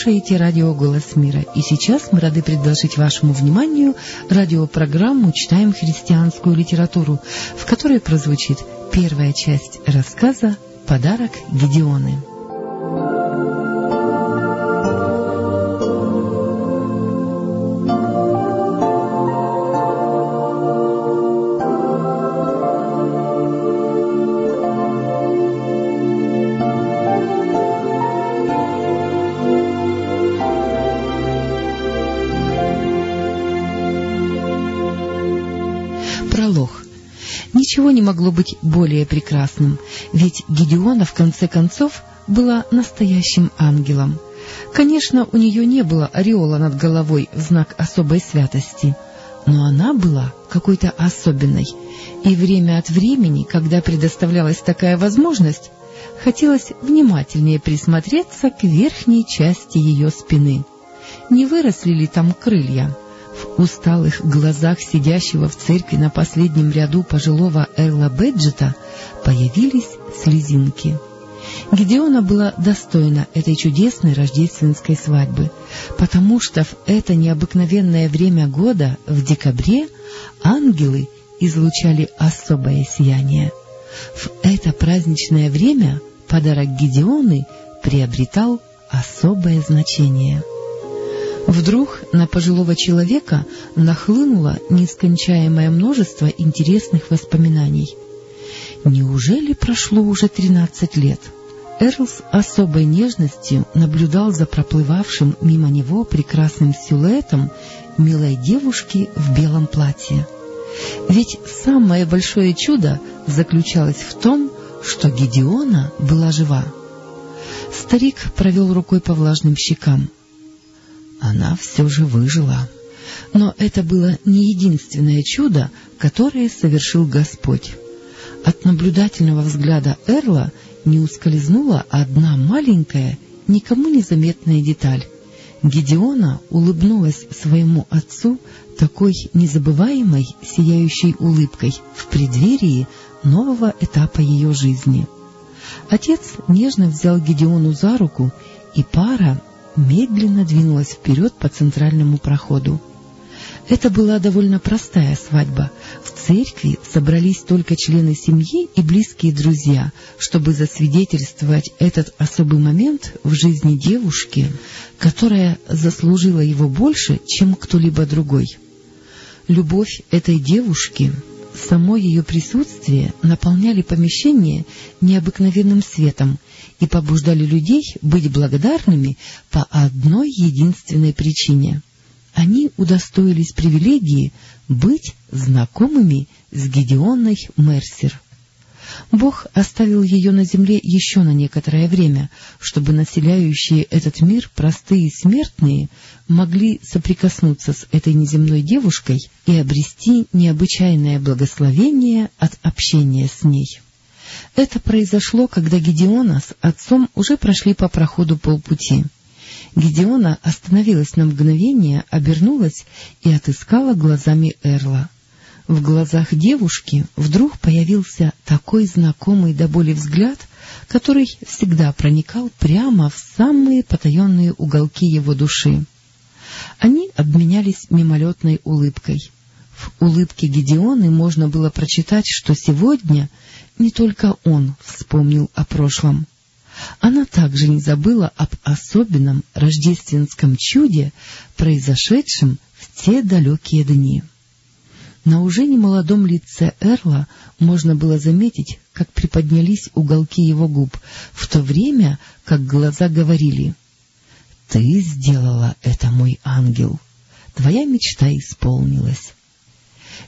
слушаете радио «Голос мира», и сейчас мы рады предложить вашему вниманию радиопрограмму «Читаем христианскую литературу», в которой прозвучит первая часть рассказа «Подарок Гедеоны». Быть более прекрасным, ведь Гедеона, в конце концов, была настоящим ангелом. Конечно, у нее не было ореола над головой в знак особой святости, но она была какой-то особенной, и время от времени, когда предоставлялась такая возможность, хотелось внимательнее присмотреться к верхней части ее спины. Не выросли ли там крылья? Усталых глазах сидящего в церкви на последнем ряду пожилого Эрла Беджета появились слезинки. Гедеона была достойна этой чудесной рождественской свадьбы, потому что в это необыкновенное время года, в декабре, ангелы излучали особое сияние. В это праздничное время подарок Гедеоны приобретал особое значение. Вдруг на пожилого человека нахлынуло нескончаемое множество интересных воспоминаний. Неужели прошло уже тринадцать лет? Эрл с особой нежностью наблюдал за проплывавшим мимо него прекрасным силуэтом милой девушки в белом платье. Ведь самое большое чудо заключалось в том, что Гедеона была жива. Старик провел рукой по влажным щекам. Она все же выжила. Но это было не единственное чудо, которое совершил Господь. От наблюдательного взгляда Эрла не ускользнула одна маленькая, никому незаметная деталь. Гедеона улыбнулась своему отцу такой незабываемой, сияющей улыбкой в преддверии нового этапа ее жизни. Отец нежно взял Гедеону за руку, и пара медленно двинулась вперед по центральному проходу. Это была довольно простая свадьба. В церкви собрались только члены семьи и близкие друзья, чтобы засвидетельствовать этот особый момент в жизни девушки, которая заслужила его больше, чем кто-либо другой. Любовь этой девушки, само ее присутствие наполняли помещение необыкновенным светом и побуждали людей быть благодарными по одной единственной причине. Они удостоились привилегии быть знакомыми с Гедеоной Мерсер. Бог оставил ее на земле еще на некоторое время, чтобы населяющие этот мир простые смертные могли соприкоснуться с этой неземной девушкой и обрести необычайное благословение от общения с ней. Это произошло, когда Гедеона с отцом уже прошли по проходу полпути. Гедеона остановилась на мгновение, обернулась и отыскала глазами Эрла. В глазах девушки вдруг появился такой знакомый до боли взгляд, который всегда проникал прямо в самые потаенные уголки его души. Они обменялись мимолетной улыбкой. В улыбке Гедеоны можно было прочитать, что сегодня не только он вспомнил о прошлом. Она также не забыла об особенном рождественском чуде, произошедшем в те далекие дни. На уже немолодом лице Эрла можно было заметить, как приподнялись уголки его губ, в то время, как глаза говорили «Ты сделала это, мой ангел, твоя мечта исполнилась».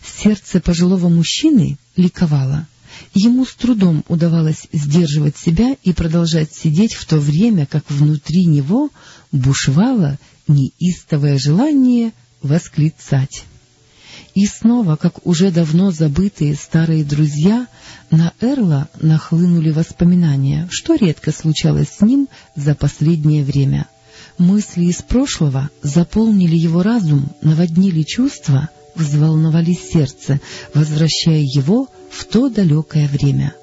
Сердце пожилого мужчины ликовало. Ему с трудом удавалось сдерживать себя и продолжать сидеть в то время, как внутри него бушевало неистовое желание восклицать. И снова, как уже давно забытые старые друзья, на Эрла нахлынули воспоминания, что редко случалось с ним за последнее время. Мысли из прошлого заполнили его разум, наводнили чувства — взволновали сердце, возвращая его в то далекое время.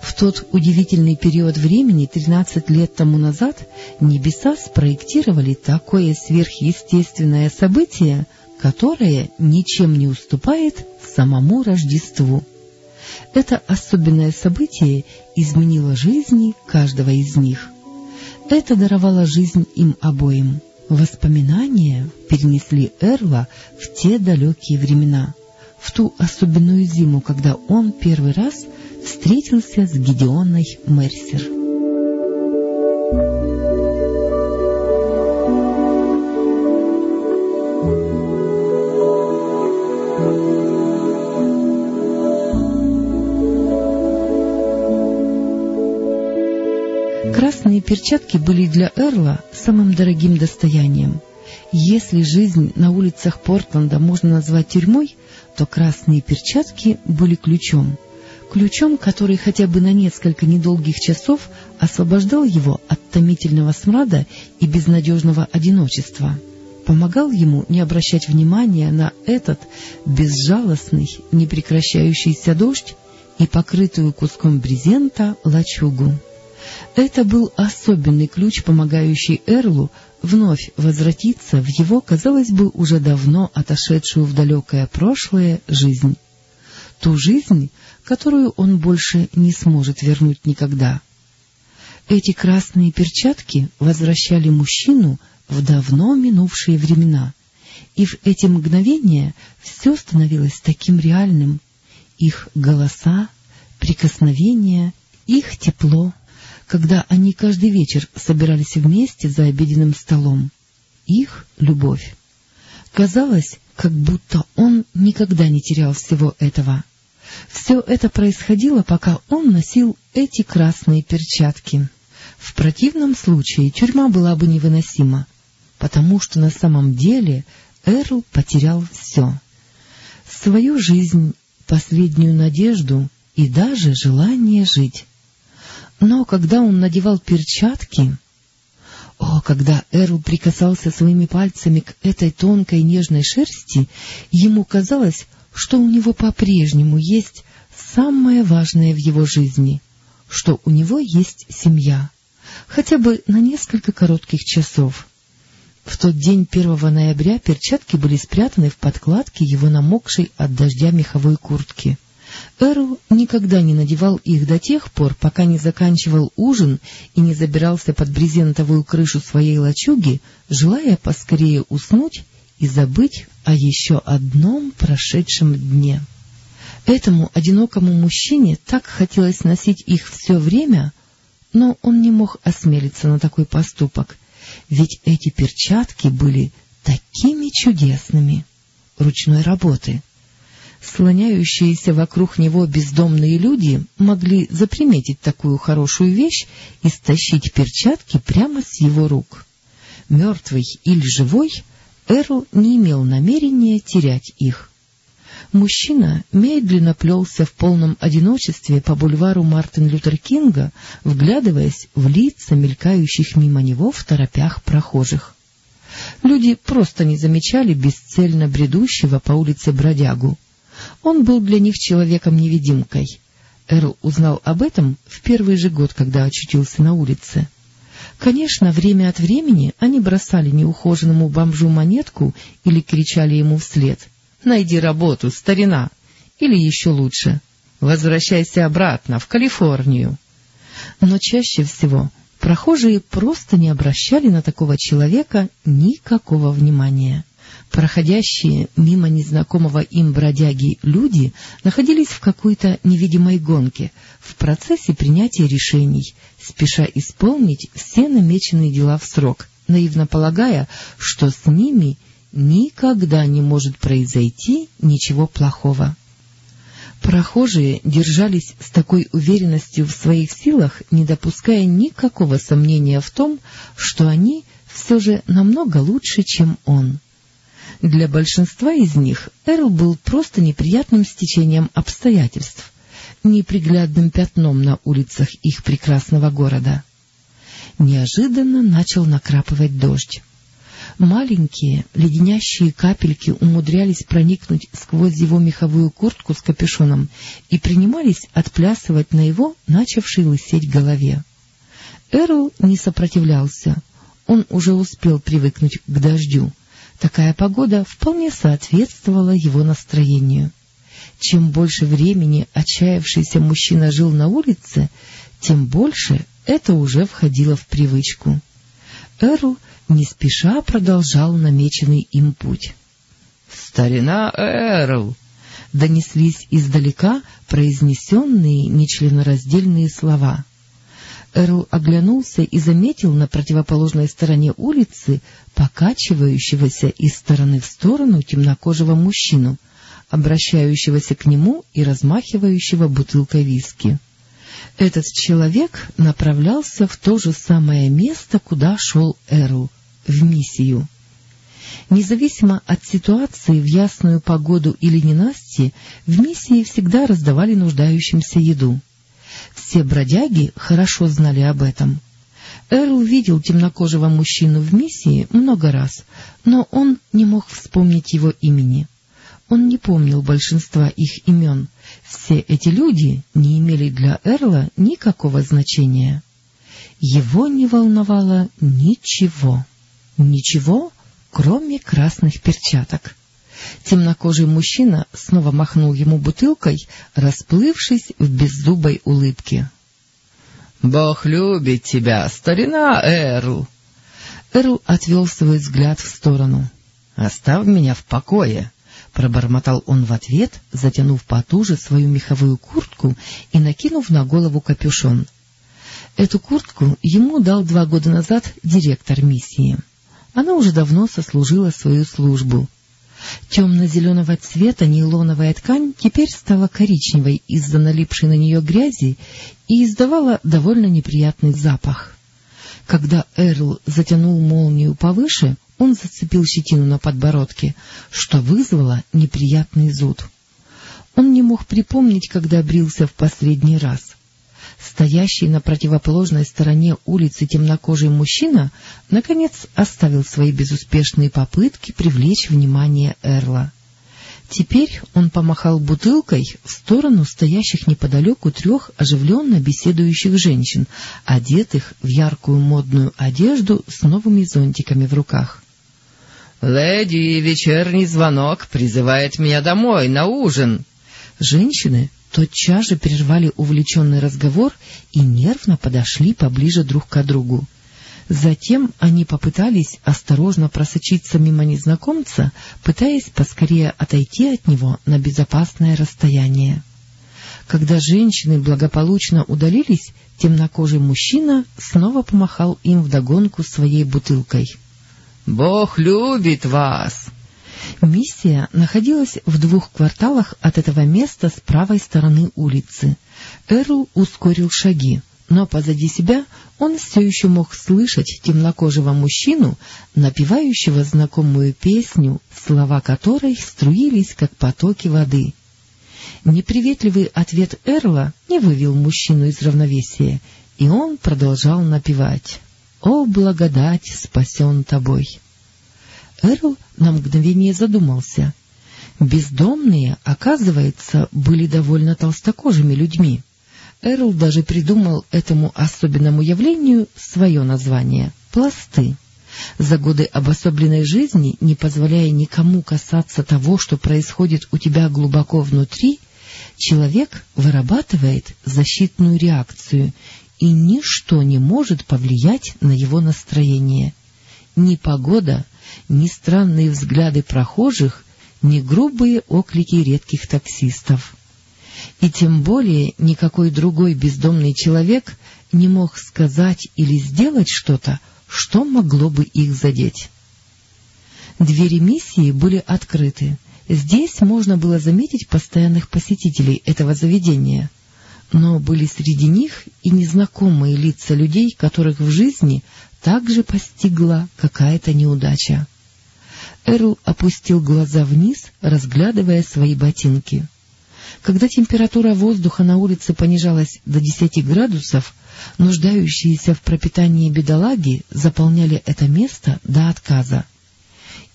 В тот удивительный период времени, 13 лет тому назад, небеса спроектировали такое сверхъестественное событие, которое ничем не уступает самому Рождеству. Это особенное событие изменило жизни каждого из них. Это даровало жизнь им обоим. Воспоминания перенесли Эрла в те далекие времена, в ту особенную зиму, когда он первый раз встретился с Гидеоной Мерсер. Перчатки были для Эрла самым дорогим достоянием. Если жизнь на улицах Портленда можно назвать тюрьмой, то красные перчатки были ключом. Ключом, который хотя бы на несколько недолгих часов освобождал его от томительного смрада и безнадежного одиночества. Помогал ему не обращать внимания на этот безжалостный, непрекращающийся дождь и покрытую куском брезента лачугу. Это был особенный ключ, помогающий Эрлу вновь возвратиться в его, казалось бы, уже давно отошедшую в далекое прошлое жизнь. Ту жизнь, которую он больше не сможет вернуть никогда. Эти красные перчатки возвращали мужчину в давно минувшие времена, и в эти мгновения все становилось таким реальным. Их голоса, прикосновения, их тепло — когда они каждый вечер собирались вместе за обеденным столом. Их любовь. Казалось, как будто он никогда не терял всего этого. Все это происходило, пока он носил эти красные перчатки. В противном случае тюрьма была бы невыносима, потому что на самом деле Эрл потерял все. Свою жизнь, последнюю надежду и даже желание жить. Но когда он надевал перчатки... О, когда Эрл прикасался своими пальцами к этой тонкой нежной шерсти, ему казалось, что у него по-прежнему есть самое важное в его жизни, что у него есть семья, хотя бы на несколько коротких часов. В тот день 1 ноября перчатки были спрятаны в подкладке его намокшей от дождя меховой куртки. Эрл никогда не надевал их до тех пор, пока не заканчивал ужин и не забирался под брезентовую крышу своей лачуги, желая поскорее уснуть и забыть о еще одном прошедшем дне. Этому одинокому мужчине так хотелось носить их все время, но он не мог осмелиться на такой поступок, ведь эти перчатки были такими чудесными ручной работы — Слоняющиеся вокруг него бездомные люди могли заприметить такую хорошую вещь и стащить перчатки прямо с его рук. Мертвый или живой, Эрл не имел намерения терять их. Мужчина медленно плелся в полном одиночестве по бульвару Мартин Лютер Кинга, вглядываясь в лица мелькающих мимо него в торопях прохожих. Люди просто не замечали бесцельно бредущего по улице бродягу. Он был для них человеком-невидимкой. Эрл узнал об этом в первый же год, когда очутился на улице. Конечно, время от времени они бросали неухоженному бомжу монетку или кричали ему вслед «Найди работу, старина!» или еще лучше «Возвращайся обратно, в Калифорнию!» Но чаще всего прохожие просто не обращали на такого человека никакого внимания. Проходящие мимо незнакомого им бродяги люди находились в какой-то невидимой гонке, в процессе принятия решений, спеша исполнить все намеченные дела в срок, наивно полагая, что с ними никогда не может произойти ничего плохого. Прохожие держались с такой уверенностью в своих силах, не допуская никакого сомнения в том, что они все же намного лучше, чем он. Для большинства из них Эрл был просто неприятным стечением обстоятельств, неприглядным пятном на улицах их прекрасного города. Неожиданно начал накрапывать дождь. Маленькие, леденящие капельки умудрялись проникнуть сквозь его меховую куртку с капюшоном и принимались отплясывать на его начавшей лысеть голове. Эрл не сопротивлялся. Он уже успел привыкнуть к дождю. Такая погода вполне соответствовала его настроению. Чем больше времени отчаявшийся мужчина жил на улице, тем больше это уже входило в привычку. Эрл не спеша продолжал намеченный им путь. — Старина Эрл! — донеслись издалека произнесенные нечленораздельные слова. Эрл оглянулся и заметил на противоположной стороне улицы покачивающегося из стороны в сторону темнокожего мужчину, обращающегося к нему и размахивающего бутылкой виски. Этот человек направлялся в то же самое место, куда шел Эрл, в миссию. Независимо от ситуации в ясную погоду или ненастье, в миссии всегда раздавали нуждающимся еду. Все бродяги хорошо знали об этом. Эрл видел темнокожего мужчину в миссии много раз, но он не мог вспомнить его имени. Он не помнил большинства их имен. Все эти люди не имели для Эрла никакого значения. Его не волновало ничего. Ничего, кроме красных перчаток. Темнокожий мужчина снова махнул ему бутылкой, расплывшись в беззубой улыбке. — Бог любит тебя, старина Эрл! Эрл отвел свой взгляд в сторону. — Оставь меня в покое! — пробормотал он в ответ, затянув потуже свою меховую куртку и накинув на голову капюшон. Эту куртку ему дал два года назад директор миссии. Она уже давно сослужила свою службу. Темно-зеленого цвета нейлоновая ткань теперь стала коричневой из-за налипшей на нее грязи и издавала довольно неприятный запах. Когда Эрл затянул молнию повыше, он зацепил щетину на подбородке, что вызвало неприятный зуд. Он не мог припомнить, когда брился в последний раз. Стоящий на противоположной стороне улицы темнокожий мужчина, наконец, оставил свои безуспешные попытки привлечь внимание Эрла. Теперь он помахал бутылкой в сторону стоящих неподалеку трех оживленно беседующих женщин, одетых в яркую модную одежду с новыми зонтиками в руках. — Леди, вечерний звонок призывает меня домой, на ужин. Женщины тотчас же прервали увлеченный разговор и нервно подошли поближе друг к другу. Затем они попытались осторожно просочиться мимо незнакомца, пытаясь поскорее отойти от него на безопасное расстояние. Когда женщины благополучно удалились, темнокожий мужчина снова помахал им вдогонку своей бутылкой. — Бог любит вас! Миссия находилась в двух кварталах от этого места с правой стороны улицы. Эрл ускорил шаги, но позади себя он все еще мог слышать темнокожего мужчину, напевающего знакомую песню, слова которой струились, как потоки воды. Неприветливый ответ Эрла не вывел мужчину из равновесия, и он продолжал напевать «О, благодать, спасен тобой!» Эрл на мгновение задумался. Бездомные, оказывается, были довольно толстокожими людьми. Эрл даже придумал этому особенному явлению свое название — пласты. За годы обособленной жизни, не позволяя никому касаться того, что происходит у тебя глубоко внутри, человек вырабатывает защитную реакцию, и ничто не может повлиять на его настроение. Ни погода, ни странные взгляды прохожих, ни грубые оклики редких таксистов. И тем более никакой другой бездомный человек не мог сказать или сделать что-то, что могло бы их задеть. Двери миссии были открыты. Здесь можно было заметить постоянных посетителей этого заведения, но были среди них и незнакомые лица людей, которых в жизни также постигла какая-то неудача. Эрл опустил глаза вниз, разглядывая свои ботинки. Когда температура воздуха на улице понижалась до десяти градусов, нуждающиеся в пропитании бедолаги заполняли это место до отказа.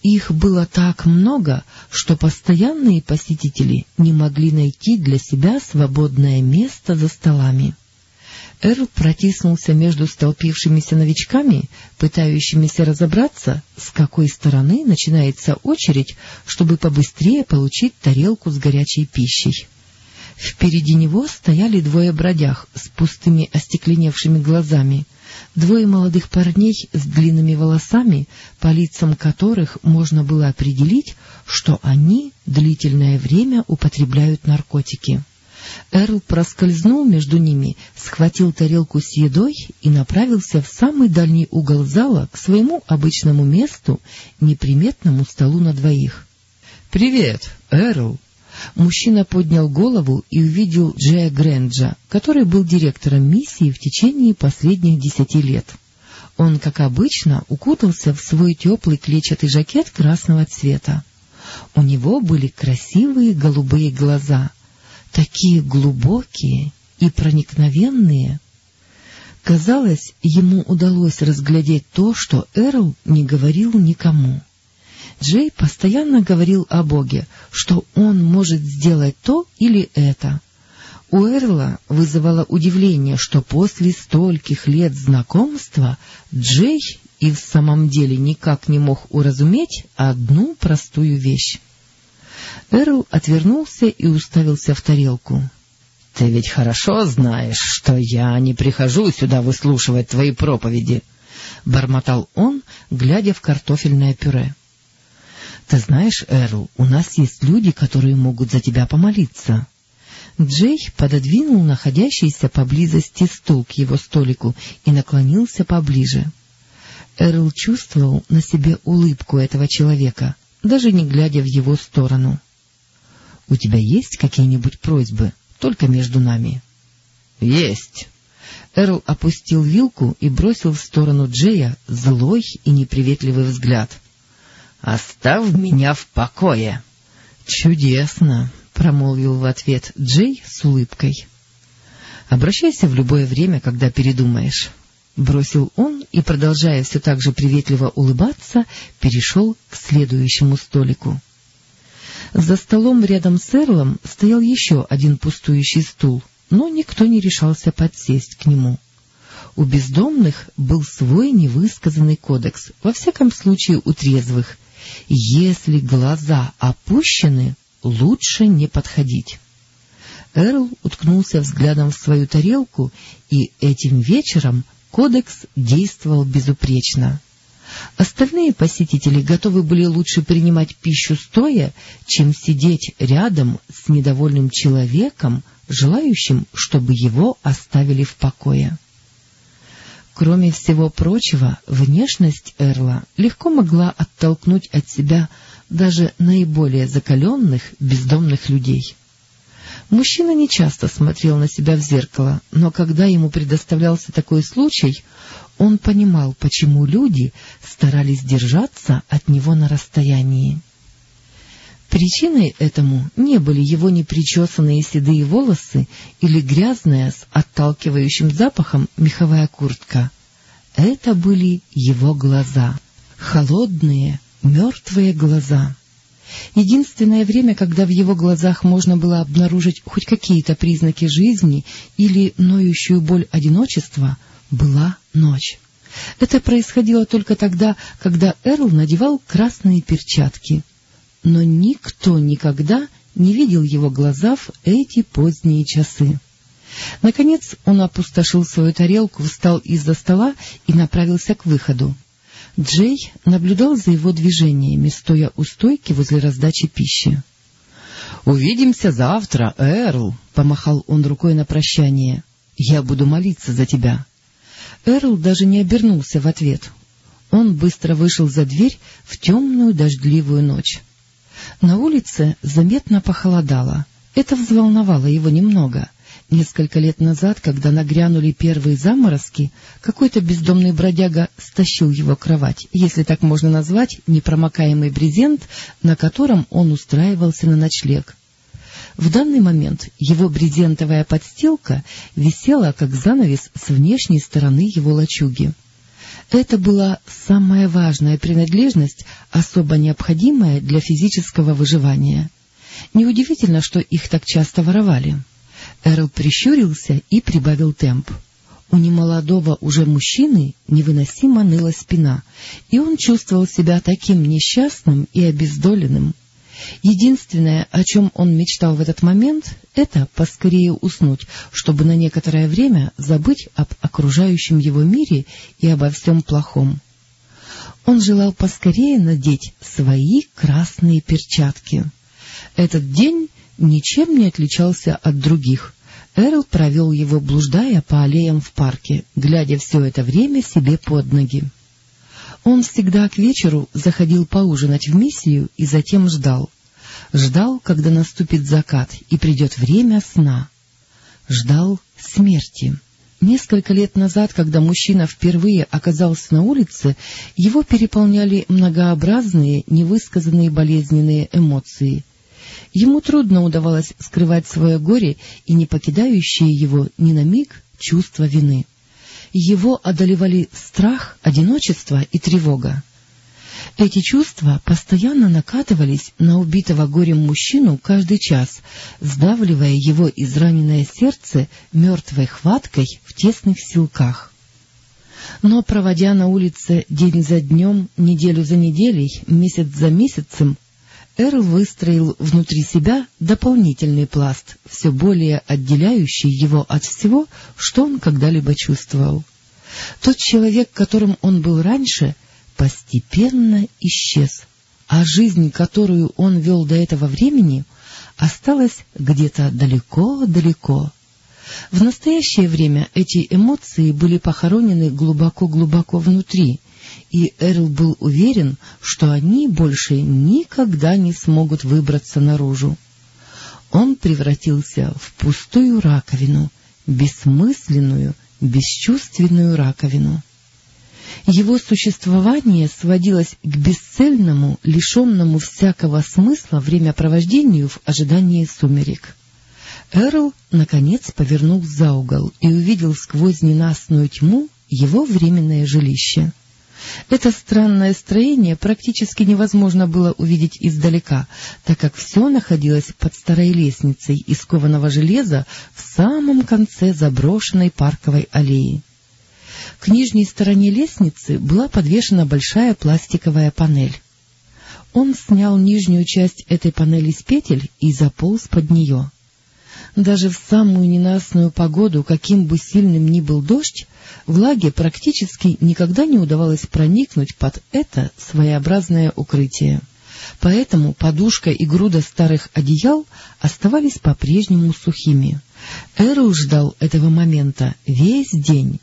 Их было так много, что постоянные посетители не могли найти для себя свободное место за столами. Эрл протиснулся между столпившимися новичками, пытающимися разобраться, с какой стороны начинается очередь, чтобы побыстрее получить тарелку с горячей пищей. Впереди него стояли двое бродяг с пустыми остекленевшими глазами, двое молодых парней с длинными волосами, по лицам которых можно было определить, что они длительное время употребляют наркотики. Эрл проскользнул между ними, схватил тарелку с едой и направился в самый дальний угол зала к своему обычному месту, неприметному столу на двоих. — Привет, Эрл! Мужчина поднял голову и увидел Джея Грэнджа, который был директором миссии в течение последних десяти лет. Он, как обычно, укутался в свой теплый клетчатый жакет красного цвета. У него были красивые голубые глаза — такие глубокие и проникновенные. Казалось, ему удалось разглядеть то, что Эрл не говорил никому. Джей постоянно говорил о Боге, что он может сделать то или это. У Эрла вызывало удивление, что после стольких лет знакомства Джей и в самом деле никак не мог уразуметь одну простую вещь. Эрл отвернулся и уставился в тарелку. — Ты ведь хорошо знаешь, что я не прихожу сюда выслушивать твои проповеди, — бормотал он, глядя в картофельное пюре. — Ты знаешь, Эрл, у нас есть люди, которые могут за тебя помолиться. Джей пододвинул находящийся поблизости стул к его столику и наклонился поближе. Эрл чувствовал на себе улыбку этого человека, даже не глядя в его сторону. У тебя есть какие-нибудь просьбы, только между нами? — Есть. Эрл опустил вилку и бросил в сторону Джея злой и неприветливый взгляд. — Оставь меня в покое. — Чудесно, — промолвил в ответ Джей с улыбкой. — Обращайся в любое время, когда передумаешь. Бросил он и, продолжая все так же приветливо улыбаться, перешел к следующему столику. За столом рядом с Эрлом стоял еще один пустующий стул, но никто не решался подсесть к нему. У бездомных был свой невысказанный кодекс, во всяком случае у трезвых. Если глаза опущены, лучше не подходить. Эрл уткнулся взглядом в свою тарелку, и этим вечером кодекс действовал безупречно. Остальные посетители готовы были лучше принимать пищу стоя, чем сидеть рядом с недовольным человеком, желающим, чтобы его оставили в покое. Кроме всего прочего, внешность Эрла легко могла оттолкнуть от себя даже наиболее закаленных бездомных людей. Мужчина нечасто смотрел на себя в зеркало, но когда ему предоставлялся такой случай, он понимал, почему люди старались держаться от него на расстоянии. Причиной этому не были его непричесанные седые волосы или грязная с отталкивающим запахом меховая куртка. Это были его глаза, холодные, мертвые глаза. Единственное время, когда в его глазах можно было обнаружить хоть какие-то признаки жизни или ноющую боль одиночества — была ночь. Это происходило только тогда, когда Эрл надевал красные перчатки. Но никто никогда не видел его глаза в эти поздние часы. Наконец он опустошил свою тарелку, встал из-за стола и направился к выходу. Джей наблюдал за его движениями, стоя у стойки возле раздачи пищи. — Увидимся завтра, Эрл, — помахал он рукой на прощание. — Я буду молиться за тебя. Эрл даже не обернулся в ответ. Он быстро вышел за дверь в темную дождливую ночь. На улице заметно похолодало. Это взволновало его немного. Несколько лет назад, когда нагрянули первые заморозки, какой-то бездомный бродяга стащил его кровать, если так можно назвать, непромокаемый брезент, на котором он устраивался на ночлег. В данный момент его брезентовая подстилка висела, как занавес, с внешней стороны его лачуги. Это была самая важная принадлежность, особо необходимая для физического выживания. Неудивительно, что их так часто воровали. Эрл прищурился и прибавил темп. У немолодого уже мужчины невыносимо ныла спина, и он чувствовал себя таким несчастным и обездоленным. Единственное, о чем он мечтал в этот момент, это поскорее уснуть, чтобы на некоторое время забыть об окружающем его мире и обо всем плохом. Он желал поскорее надеть свои красные перчатки. Этот день ничем не отличался от других. Эрл провел его, блуждая по аллеям в парке, глядя все это время себе под ноги. Он всегда к вечеру заходил поужинать в миссию и затем ждал. Ждал, когда наступит закат и придет время сна. Ждал смерти. Несколько лет назад, когда мужчина впервые оказался на улице, его переполняли многообразные, невысказанные болезненные эмоции. Ему трудно удавалось скрывать свое горе и не покидающее его ни на миг чувство вины. Его одолевали страх, одиночество и тревога. Эти чувства постоянно накатывались на убитого горем мужчину каждый час, сдавливая его израненное сердце мертвой хваткой в тесных силках. Но, проводя на улице день за днем, неделю за неделей, месяц за месяцем, Эрл выстроил внутри себя дополнительный пласт, все более отделяющий его от всего, что он когда-либо чувствовал. Тот человек, которым он был раньше, постепенно исчез, а жизнь, которую он вел до этого времени, осталась где-то далеко-далеко. В настоящее время эти эмоции были похоронены глубоко-глубоко внутри, и Эрл был уверен, что они больше никогда не смогут выбраться наружу. Он превратился в пустую раковину, бессмысленную, бесчувственную раковину. Его существование сводилось к бесцельному, лишенному всякого смысла времяпровождению в ожидании сумерек. Эрл, наконец, повернул за угол и увидел сквозь ненастную тьму его временное жилище. Это странное строение практически невозможно было увидеть издалека, так как все находилось под старой лестницей из кованого железа в самом конце заброшенной парковой аллеи. К нижней стороне лестницы была подвешена большая пластиковая панель. Он снял нижнюю часть этой панели с петель и заполз под нее. Даже в самую ненастную погоду, каким бы сильным ни был дождь, влаге практически никогда не удавалось проникнуть под это своеобразное укрытие. Поэтому подушка и груда старых одеял оставались по-прежнему сухими. Эрл ждал этого момента весь день.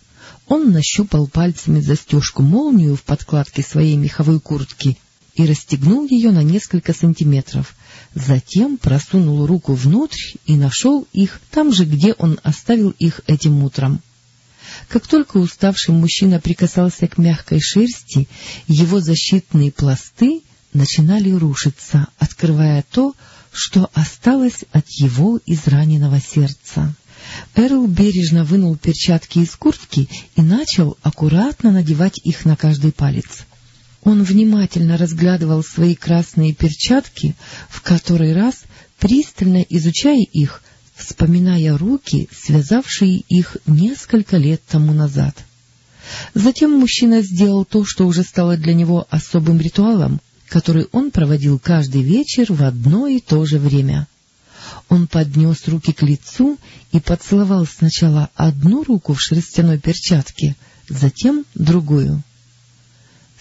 Он нащупал пальцами застежку-молнию в подкладке своей меховой куртки и расстегнул ее на несколько сантиметров. Затем просунул руку внутрь и нашел их там же, где он оставил их этим утром. Как только уставший мужчина прикасался к мягкой шерсти, его защитные пласты начинали рушиться, открывая то, что осталось от его израненного сердца. Эрл бережно вынул перчатки из куртки и начал аккуратно надевать их на каждый палец. Он внимательно разглядывал свои красные перчатки, в который раз, пристально изучая их, вспоминая руки, связавшие их несколько лет тому назад. Затем мужчина сделал то, что уже стало для него особым ритуалом, который он проводил каждый вечер в одно и то же время. Он поднес руки к лицу и поцеловал сначала одну руку в шерстяной перчатке, затем другую. —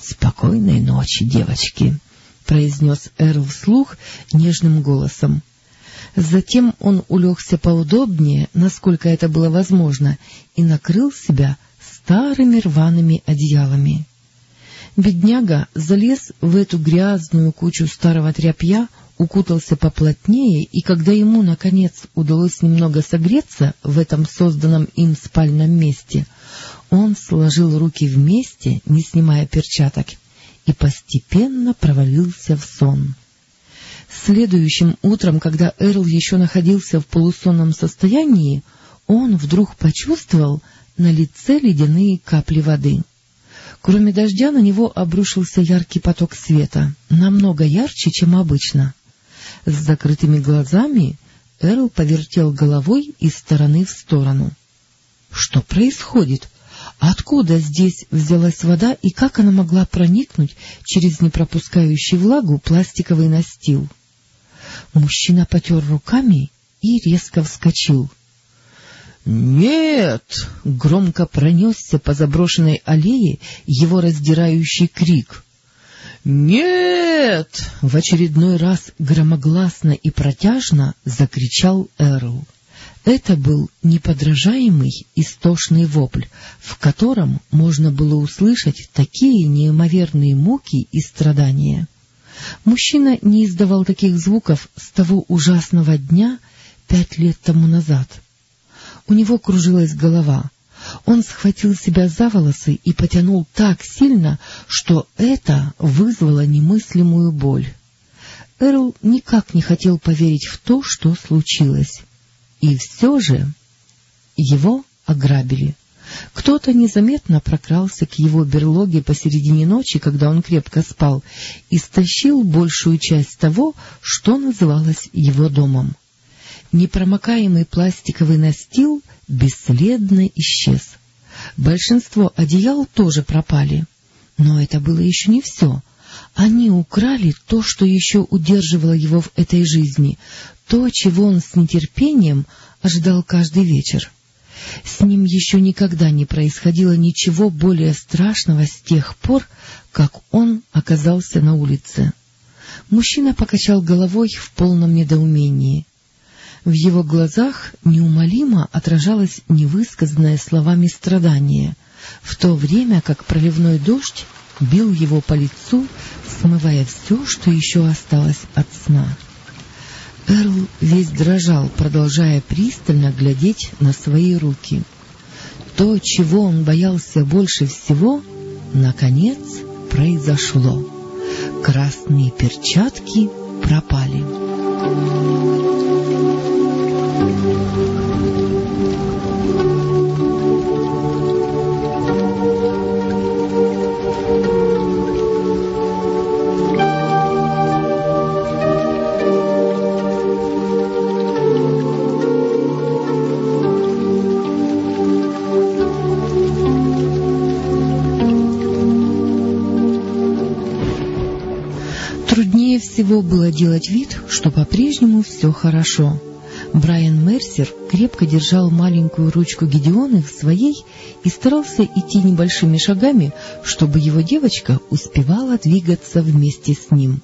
Спокойной ночи, девочки! — произнес Эрл вслух нежным голосом. Затем он улегся поудобнее, насколько это было возможно, и накрыл себя старыми рваными одеялами. Бедняга залез в эту грязную кучу старого тряпья, укутался поплотнее, и когда ему, наконец, удалось немного согреться в этом созданном им спальном месте, он сложил руки вместе, не снимая перчаток, и постепенно провалился в сон. Следующим утром, когда Эрл еще находился в полусонном состоянии, он вдруг почувствовал на лице ледяные капли воды. Кроме дождя на него обрушился яркий поток света, намного ярче, чем обычно. С закрытыми глазами Эрл повертел головой из стороны в сторону. Что происходит? Откуда здесь взялась вода и как она могла проникнуть через непропускающий влагу пластиковый настил? Мужчина потер руками и резко вскочил. «Нет!» — громко пронесся по заброшенной аллее его раздирающий крик. «Нет!» — в очередной раз громогласно и протяжно закричал Эрл. Это был неподражаемый истошный вопль, в котором можно было услышать такие неимоверные муки и страдания. Мужчина не издавал таких звуков с того ужасного дня пять лет тому назад — у него кружилась голова. Он схватил себя за волосы и потянул так сильно, что это вызвало немыслимую боль. Эрл никак не хотел поверить в то, что случилось. И все же его ограбили. Кто-то незаметно прокрался к его берлоге посередине ночи, когда он крепко спал, и стащил большую часть того, что называлось его домом непромокаемый пластиковый настил бесследно исчез. Большинство одеял тоже пропали. Но это было еще не все. Они украли то, что еще удерживало его в этой жизни, то, чего он с нетерпением ожидал каждый вечер. С ним еще никогда не происходило ничего более страшного с тех пор, как он оказался на улице. Мужчина покачал головой в полном недоумении. В его глазах неумолимо отражалось невысказанное словами страдание, в то время как проливной дождь бил его по лицу, смывая все, что еще осталось от сна. Эрл весь дрожал, продолжая пристально глядеть на свои руки. То, чего он боялся больше всего, наконец произошло. Красные перчатки пропали. Всего было делать вид, что по-прежнему все хорошо. Брайан Мерсер крепко держал маленькую ручку Гедеоны в своей и старался идти небольшими шагами, чтобы его девочка успевала двигаться вместе с ним.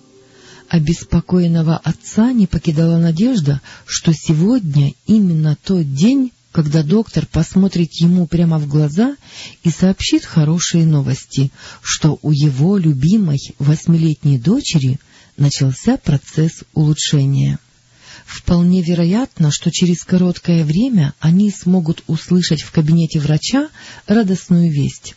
Обеспокоенного отца не покидала надежда, что сегодня именно тот день, когда доктор посмотрит ему прямо в глаза и сообщит хорошие новости, что у его любимой восьмилетней дочери — начался процесс улучшения. Вполне вероятно, что через короткое время они смогут услышать в кабинете врача радостную весть.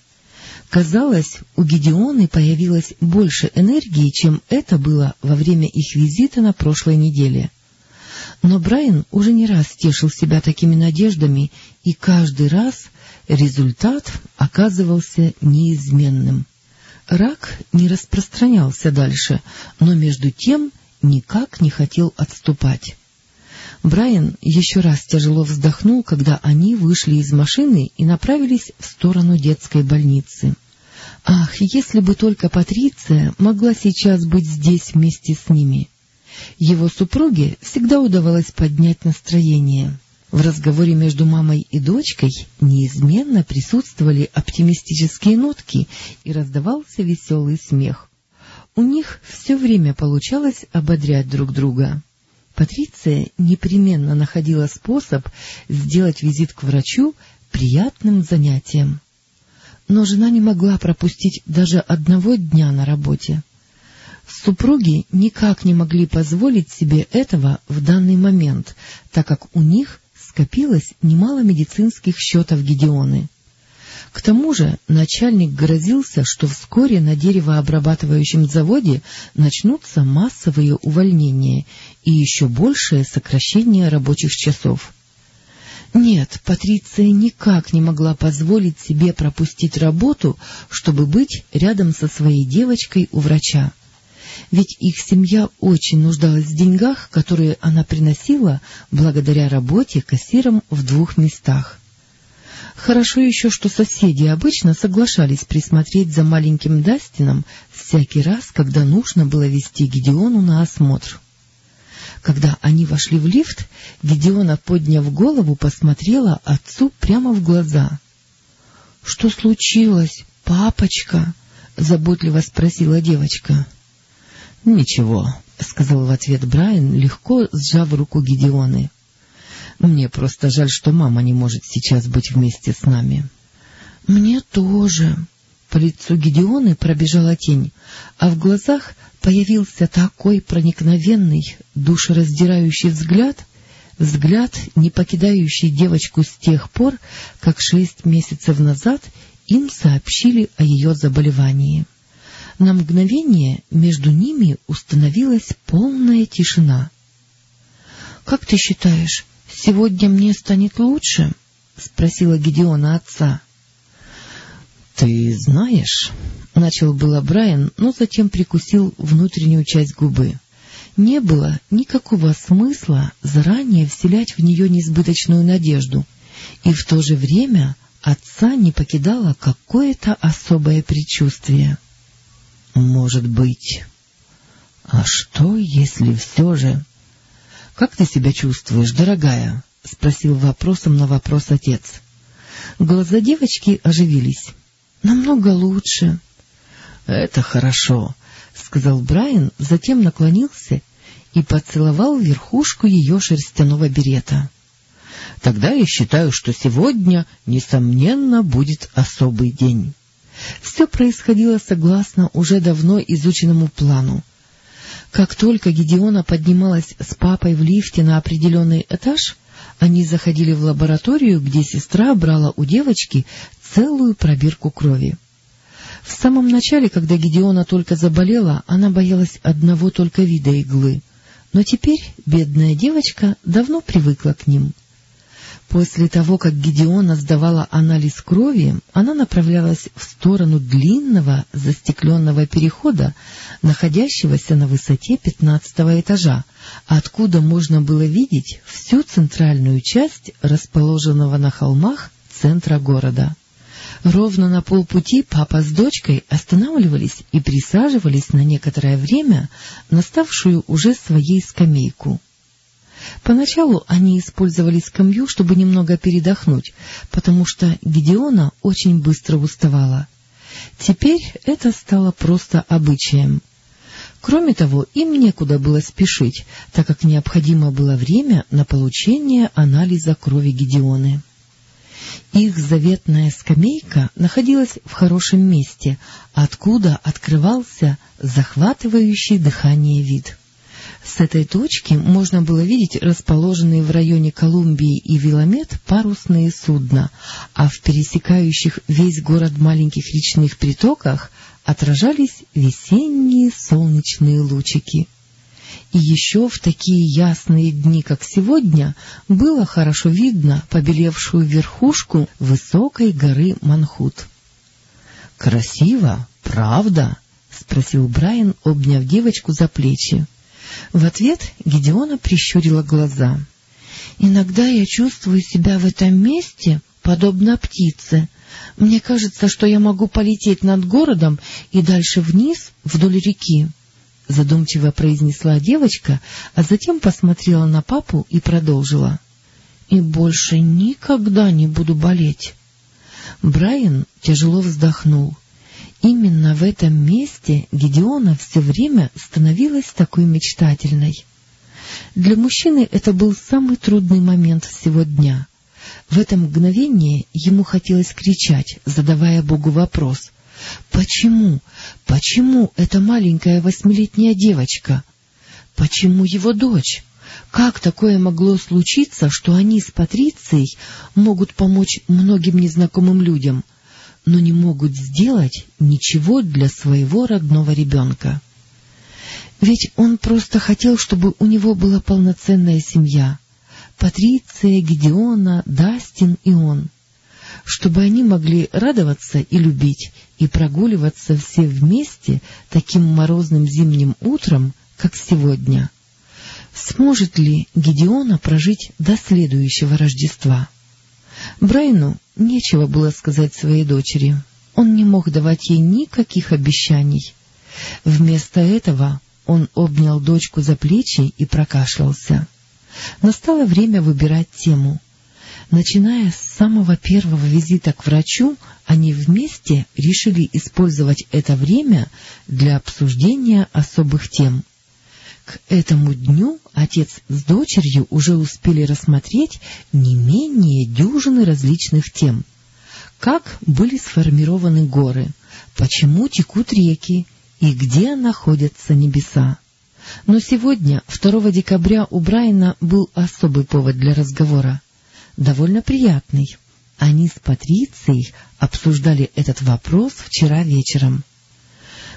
Казалось, у Гедеоны появилось больше энергии, чем это было во время их визита на прошлой неделе. Но Брайан уже не раз тешил себя такими надеждами, и каждый раз результат оказывался неизменным. Рак не распространялся дальше, но между тем никак не хотел отступать. Брайан еще раз тяжело вздохнул, когда они вышли из машины и направились в сторону детской больницы. Ах, если бы только Патриция могла сейчас быть здесь вместе с ними! Его супруге всегда удавалось поднять настроение. В разговоре между мамой и дочкой неизменно присутствовали оптимистические нотки и раздавался веселый смех. У них все время получалось ободрять друг друга. Патриция непременно находила способ сделать визит к врачу приятным занятием. Но жена не могла пропустить даже одного дня на работе. Супруги никак не могли позволить себе этого в данный момент, так как у них скопилось немало медицинских счетов Гедеоны. К тому же начальник грозился, что вскоре на деревообрабатывающем заводе начнутся массовые увольнения и еще большее сокращение рабочих часов. Нет, Патриция никак не могла позволить себе пропустить работу, чтобы быть рядом со своей девочкой у врача. Ведь их семья очень нуждалась в деньгах, которые она приносила благодаря работе кассиром в двух местах. Хорошо еще, что соседи обычно соглашались присмотреть за маленьким Дастином всякий раз, когда нужно было вести Гедеону на осмотр. Когда они вошли в лифт, Гедеона, подняв голову, посмотрела отцу прямо в глаза. — Что случилось, папочка? — заботливо спросила девочка. — Ничего, — сказал в ответ Брайан, легко сжав руку Гедеоны. — Мне просто жаль, что мама не может сейчас быть вместе с нами. — Мне тоже. По лицу Гедеоны пробежала тень, а в глазах появился такой проникновенный, душераздирающий взгляд, взгляд, не покидающий девочку с тех пор, как шесть месяцев назад им сообщили о ее заболевании. На мгновение между ними установилась полная тишина. — Как ты считаешь, сегодня мне станет лучше? — спросила Гедеона отца. — Ты знаешь, — начал было Брайан, но затем прикусил внутреннюю часть губы. Не было никакого смысла заранее вселять в нее несбыточную надежду, и в то же время отца не покидало какое-то особое предчувствие. — Может быть. А что, если все же... — Как ты себя чувствуешь, дорогая? — спросил вопросом на вопрос отец. Глаза девочки оживились. — Намного лучше. — Это хорошо, — сказал Брайан, затем наклонился и поцеловал верхушку ее шерстяного берета. — Тогда я считаю, что сегодня, несомненно, будет особый день. Все происходило согласно уже давно изученному плану. Как только Гедеона поднималась с папой в лифте на определенный этаж, они заходили в лабораторию, где сестра брала у девочки целую пробирку крови. В самом начале, когда Гедеона только заболела, она боялась одного только вида иглы, но теперь бедная девочка давно привыкла к ним. После того, как Гедеона сдавала анализ крови, она направлялась в сторону длинного застекленного перехода, находящегося на высоте пятнадцатого этажа, откуда можно было видеть всю центральную часть расположенного на холмах центра города. Ровно на полпути папа с дочкой останавливались и присаживались на некоторое время на ставшую уже своей скамейку. Поначалу они использовали скамью, чтобы немного передохнуть, потому что Гедеона очень быстро уставала. Теперь это стало просто обычаем. Кроме того, им некуда было спешить, так как необходимо было время на получение анализа крови Гедеоны. Их заветная скамейка находилась в хорошем месте, откуда открывался захватывающий дыхание вид. С этой точки можно было видеть расположенные в районе Колумбии и Виламет парусные судна, а в пересекающих весь город маленьких речных притоках отражались весенние солнечные лучики. И еще в такие ясные дни, как сегодня, было хорошо видно побелевшую верхушку высокой горы Манхут. — Красиво, правда? — спросил Брайан, обняв девочку за плечи. В ответ Гедеона прищурила глаза. — Иногда я чувствую себя в этом месте, подобно птице. Мне кажется, что я могу полететь над городом и дальше вниз вдоль реки. — задумчиво произнесла девочка, а затем посмотрела на папу и продолжила. — И больше никогда не буду болеть. Брайан тяжело вздохнул. Именно в этом месте Гедеона все время становилась такой мечтательной. Для мужчины это был самый трудный момент всего дня. В это мгновение ему хотелось кричать, задавая Богу вопрос — Почему? Почему эта маленькая восьмилетняя девочка? Почему его дочь? Как такое могло случиться, что они с Патрицией могут помочь многим незнакомым людям, но не могут сделать ничего для своего родного ребенка? Ведь он просто хотел, чтобы у него была полноценная семья, Патриция, Гедеона, Дастин и он. Чтобы они могли радоваться и любить, и прогуливаться все вместе таким морозным зимним утром, как сегодня. Сможет ли Гедеона прожить до следующего Рождества? Брайну нечего было сказать своей дочери. Он не мог давать ей никаких обещаний. Вместо этого он обнял дочку за плечи и прокашлялся. Настало время выбирать тему. Начиная с самого первого визита к врачу, они вместе решили использовать это время для обсуждения особых тем. К этому дню отец с дочерью уже успели рассмотреть не менее дюжины различных тем. Как были сформированы горы, почему текут реки и где находятся небеса. Но сегодня, 2 декабря, у Брайана был особый повод для разговора. Довольно приятный. Они с Патрицией обсуждали этот вопрос вчера вечером. —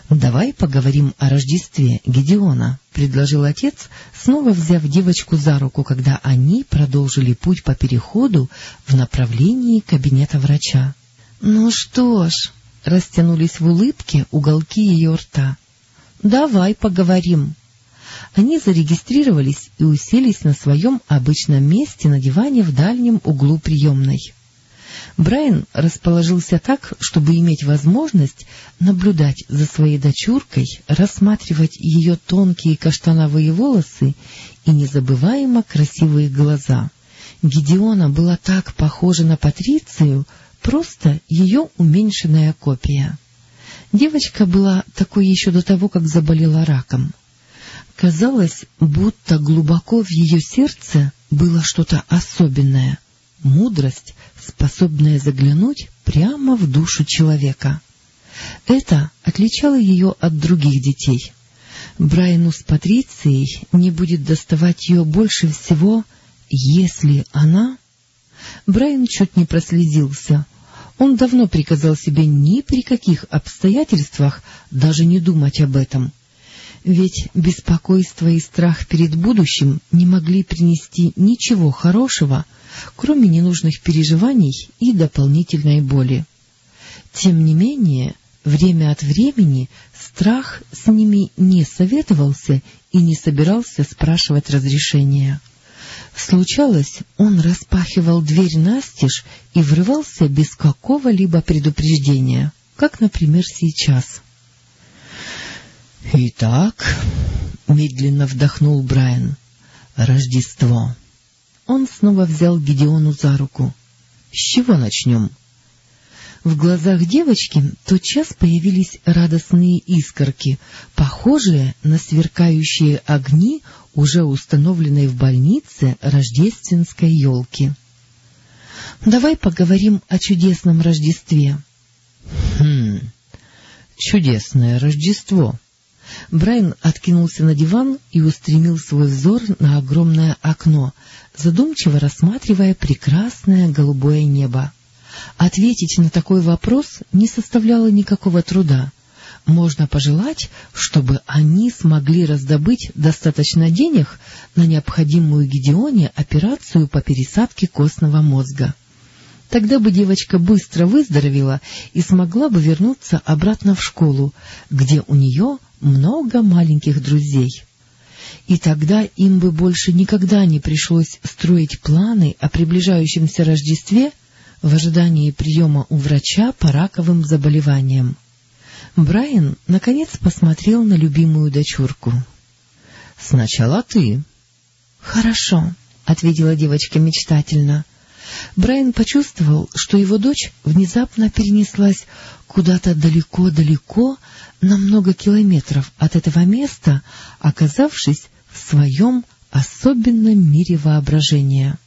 Давай поговорим о Рождестве Гедеона, — предложил отец, снова взяв девочку за руку, когда они продолжили путь по переходу в направлении кабинета врача. — Ну что ж, — растянулись в улыбке уголки ее рта, — давай поговорим. Они зарегистрировались и уселись на своем обычном месте на диване в дальнем углу приемной. Брайан расположился так, чтобы иметь возможность наблюдать за своей дочуркой, рассматривать ее тонкие каштановые волосы и незабываемо красивые глаза. Гедеона была так похожа на Патрицию, просто ее уменьшенная копия. Девочка была такой еще до того, как заболела раком. Казалось, будто глубоко в ее сердце было что-то особенное, мудрость, способная заглянуть прямо в душу человека. Это отличало ее от других детей. Брайану с Патрицией не будет доставать ее больше всего, если она... Брайан чуть не прослезился. Он давно приказал себе ни при каких обстоятельствах даже не думать об этом — ведь беспокойство и страх перед будущим не могли принести ничего хорошего, кроме ненужных переживаний и дополнительной боли. Тем не менее, время от времени страх с ними не советовался и не собирался спрашивать разрешения. Случалось, он распахивал дверь настежь и врывался без какого-либо предупреждения, как, например, сейчас. — Итак, — медленно вдохнул Брайан, — Рождество. Он снова взял Гедеону за руку. — С чего начнем? В глазах девочки тотчас появились радостные искорки, похожие на сверкающие огни уже установленной в больнице рождественской елки. — Давай поговорим о чудесном Рождестве. — Хм, чудесное Рождество, Брайан откинулся на диван и устремил свой взор на огромное окно, задумчиво рассматривая прекрасное голубое небо. Ответить на такой вопрос не составляло никакого труда. Можно пожелать, чтобы они смогли раздобыть достаточно денег на необходимую Гедеоне операцию по пересадке костного мозга. Тогда бы девочка быстро выздоровела и смогла бы вернуться обратно в школу, где у нее много маленьких друзей. И тогда им бы больше никогда не пришлось строить планы о приближающемся Рождестве в ожидании приема у врача по раковым заболеваниям. Брайан, наконец, посмотрел на любимую дочурку. — Сначала ты. — Хорошо, — ответила девочка мечтательно. Брайан почувствовал, что его дочь внезапно перенеслась куда-то далеко-далеко, на много километров от этого места, оказавшись в своем особенном мире воображения.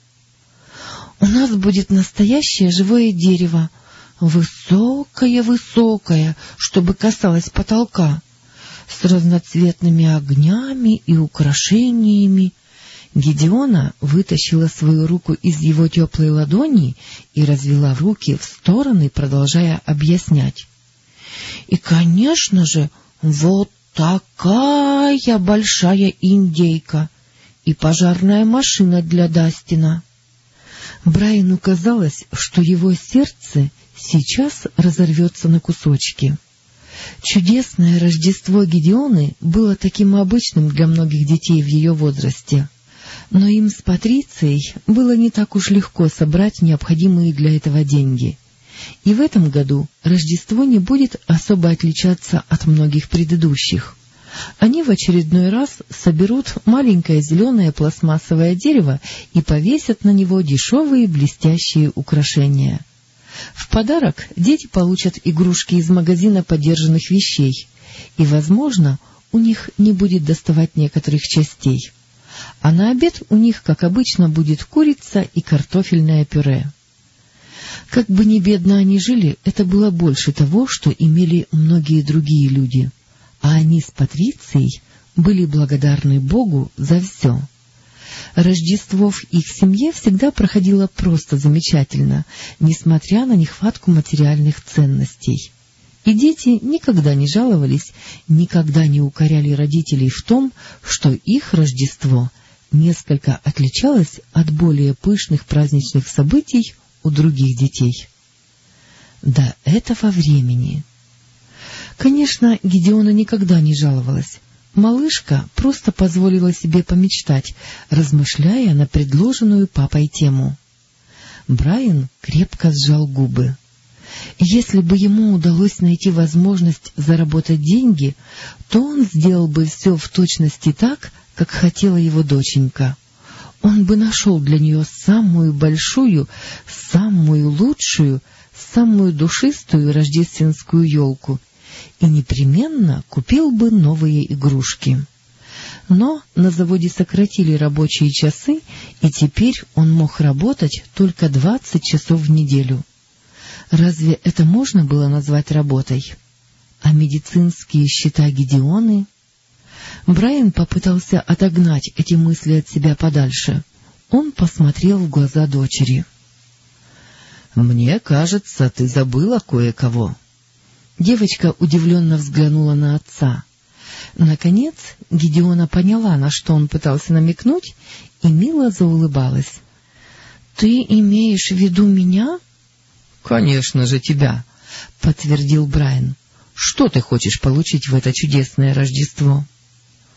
— У нас будет настоящее живое дерево, высокое-высокое, чтобы касалось потолка, с разноцветными огнями и украшениями. Гедеона вытащила свою руку из его теплой ладони и развела руки в стороны, продолжая объяснять. И, конечно же, вот такая большая индейка. и пожарная машина для Дастина. Брайану казалось, что его сердце сейчас разорвется на кусочки. Чудесное Рождество Гедеоны было таким обычным для многих детей в ее возрасте, но им с Патрицией было не так уж легко собрать необходимые для этого деньги. И в этом году Рождество не будет особо отличаться от многих предыдущих. Они в очередной раз соберут маленькое зеленое пластмассовое дерево и повесят на него дешевые блестящие украшения. В подарок дети получат игрушки из магазина подержанных вещей, и, возможно, у них не будет доставать некоторых частей. А на обед у них, как обычно, будет курица и картофельное пюре. Как бы ни бедно они жили, это было больше того, что имели многие другие люди — а они с Патрицией были благодарны Богу за все. Рождество в их семье всегда проходило просто замечательно, несмотря на нехватку материальных ценностей. И дети никогда не жаловались, никогда не укоряли родителей в том, что их Рождество несколько отличалось от более пышных праздничных событий у других детей. До этого времени Конечно, Гедеона никогда не жаловалась. Малышка просто позволила себе помечтать, размышляя на предложенную папой тему. Брайан крепко сжал губы. Если бы ему удалось найти возможность заработать деньги, то он сделал бы все в точности так, как хотела его доченька. Он бы нашел для нее самую большую, самую лучшую, самую душистую рождественскую елку и непременно купил бы новые игрушки. Но на заводе сократили рабочие часы, и теперь он мог работать только двадцать часов в неделю. Разве это можно было назвать работой? А медицинские счета Гедеоны? Брайан попытался отогнать эти мысли от себя подальше. Он посмотрел в глаза дочери. — Мне кажется, ты забыла кое-кого. Девочка удивленно взглянула на отца. Наконец Гедеона поняла, на что он пытался намекнуть, и мило заулыбалась. — Ты имеешь в виду меня? — Конечно же, тебя, — подтвердил Брайан. — Что ты хочешь получить в это чудесное Рождество?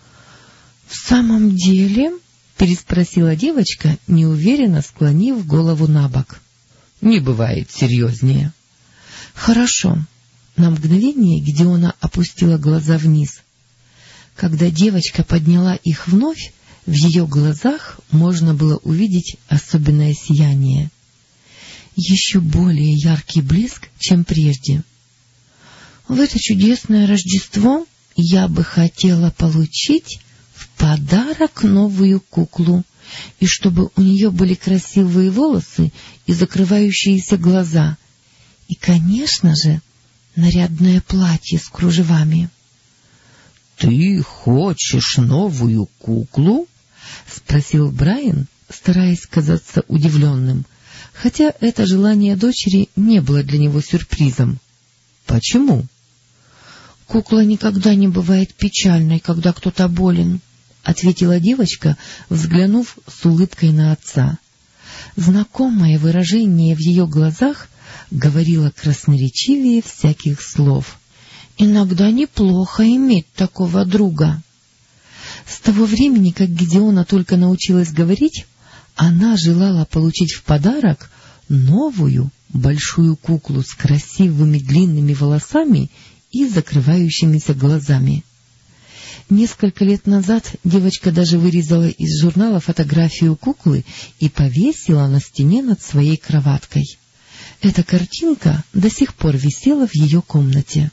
— В самом деле? — переспросила девочка, неуверенно склонив голову на бок. — Не бывает серьезнее. — Хорошо. На мгновение Гедеона опустила глаза вниз. Когда девочка подняла их вновь, в ее глазах можно было увидеть особенное сияние. Еще более яркий блеск, чем прежде. В это чудесное Рождество я бы хотела получить в подарок новую куклу, и чтобы у нее были красивые волосы и закрывающиеся глаза. И, конечно же, нарядное платье с кружевами. — Ты хочешь новую куклу? — спросил Брайан, стараясь казаться удивленным, хотя это желание дочери не было для него сюрпризом. — Почему? — Кукла никогда не бывает печальной, когда кто-то болен, — ответила девочка, взглянув с улыбкой на отца. Знакомое выражение в ее глазах говорила красноречивее всяких слов. «Иногда неплохо иметь такого друга». С того времени, как Гедеона только научилась говорить, она желала получить в подарок новую большую куклу с красивыми длинными волосами и закрывающимися глазами. Несколько лет назад девочка даже вырезала из журнала фотографию куклы и повесила на стене над своей кроваткой. Эта картинка до сих пор висела в ее комнате.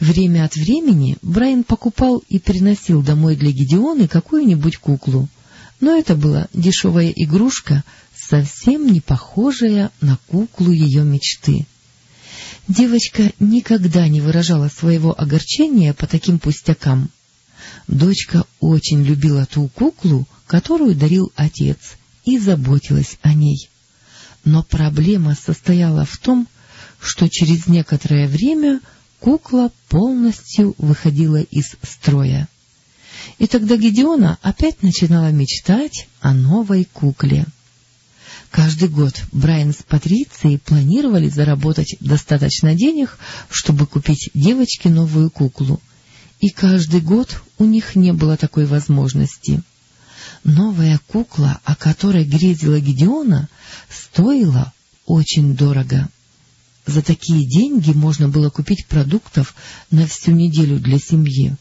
Время от времени Брайан покупал и приносил домой для Гедеоны какую-нибудь куклу, но это была дешевая игрушка, совсем не похожая на куклу ее мечты. Девочка никогда не выражала своего огорчения по таким пустякам. Дочка очень любила ту куклу, которую дарил отец, и заботилась о ней. Но проблема состояла в том, что через некоторое время кукла полностью выходила из строя. И тогда Гедеона опять начинала мечтать о новой кукле. Каждый год Брайан с Патрицией планировали заработать достаточно денег, чтобы купить девочке новую куклу. И каждый год у них не было такой возможности. Новая кукла, о которой грезила Гедеона, стоила очень дорого. За такие деньги можно было купить продуктов на всю неделю для семьи.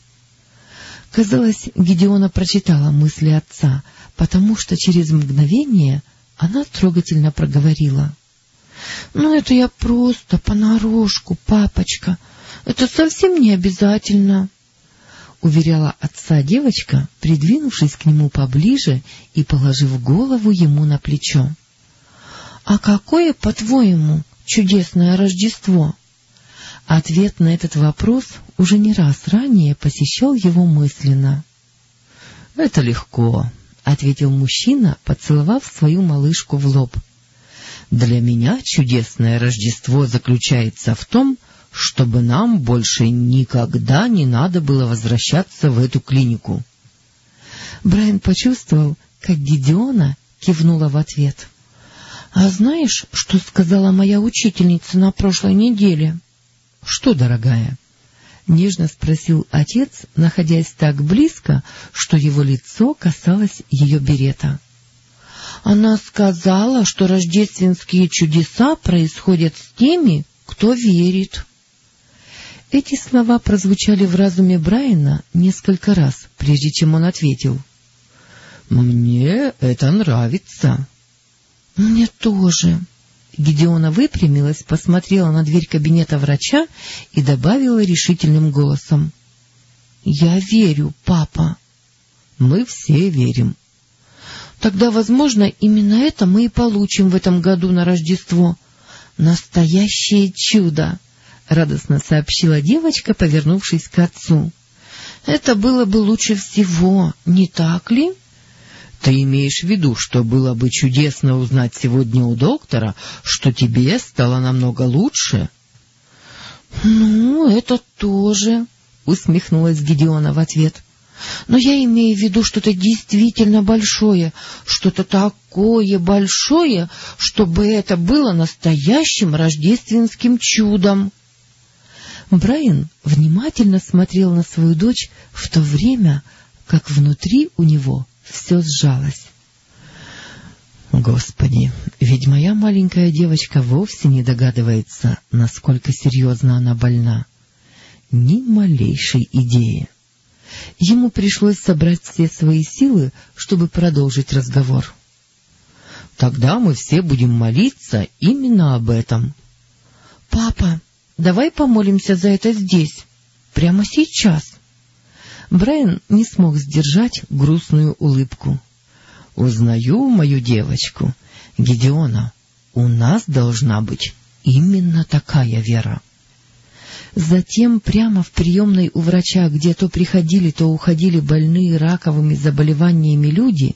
Казалось, Гедеона прочитала мысли отца, потому что через мгновение она трогательно проговорила. — Ну, это я просто понарошку, папочка. Это совсем не обязательно. — уверяла отца девочка, придвинувшись к нему поближе и положив голову ему на плечо. — А какое, по-твоему, чудесное Рождество? Ответ на этот вопрос уже не раз ранее посещал его мысленно. — Это легко, — ответил мужчина, поцеловав свою малышку в лоб. — Для меня чудесное Рождество заключается в том, чтобы нам больше никогда не надо было возвращаться в эту клинику. Брайан почувствовал, как Гедеона кивнула в ответ. — А знаешь, что сказала моя учительница на прошлой неделе? — Что, дорогая? —— нежно спросил отец, находясь так близко, что его лицо касалось ее берета. Она сказала, что рождественские чудеса происходят с теми, кто верит. Эти слова прозвучали в разуме Брайана несколько раз, прежде чем он ответил. — Мне это нравится. — Мне тоже. Гедеона выпрямилась, посмотрела на дверь кабинета врача и добавила решительным голосом. — Я верю, папа. — Мы все верим. — Тогда, возможно, именно это мы и получим в этом году на Рождество. Настоящее чудо! — радостно сообщила девочка, повернувшись к отцу. — Это было бы лучше всего, не так ли? — ты имеешь в виду, что было бы чудесно узнать сегодня у доктора, что тебе стало намного лучше? — Ну, это тоже, — усмехнулась Гедеона в ответ. — Но я имею в виду что-то действительно большое, что-то такое большое, чтобы это было настоящим рождественским чудом. Брайан внимательно смотрел на свою дочь в то время, как внутри у него все сжалось. Господи, ведь моя маленькая девочка вовсе не догадывается, насколько серьезно она больна. Ни малейшей идеи. Ему пришлось собрать все свои силы, чтобы продолжить разговор. Тогда мы все будем молиться именно об этом. — Папа, давай помолимся за это здесь, прямо сейчас. Брайан не смог сдержать грустную улыбку. — Узнаю мою девочку. Гедеона, у нас должна быть именно такая вера. Затем прямо в приемной у врача, где то приходили, то уходили больные раковыми заболеваниями люди,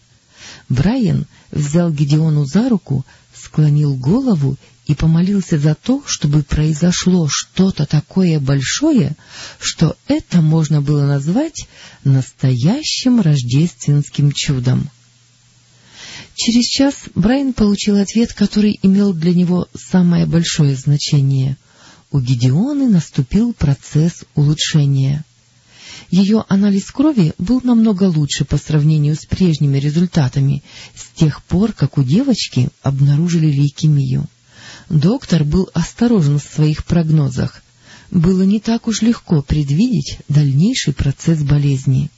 Брайан взял Гедеону за руку, склонил голову и помолился за то, чтобы произошло что-то такое большое, что это можно было назвать настоящим рождественским чудом. Через час Брайан получил ответ, который имел для него самое большое значение. У Гедеоны наступил процесс улучшения. Ее анализ крови был намного лучше по сравнению с прежними результатами, с тех пор, как у девочки обнаружили лейкемию. Доктор был осторожен в своих прогнозах. Было не так уж легко предвидеть дальнейший процесс болезни.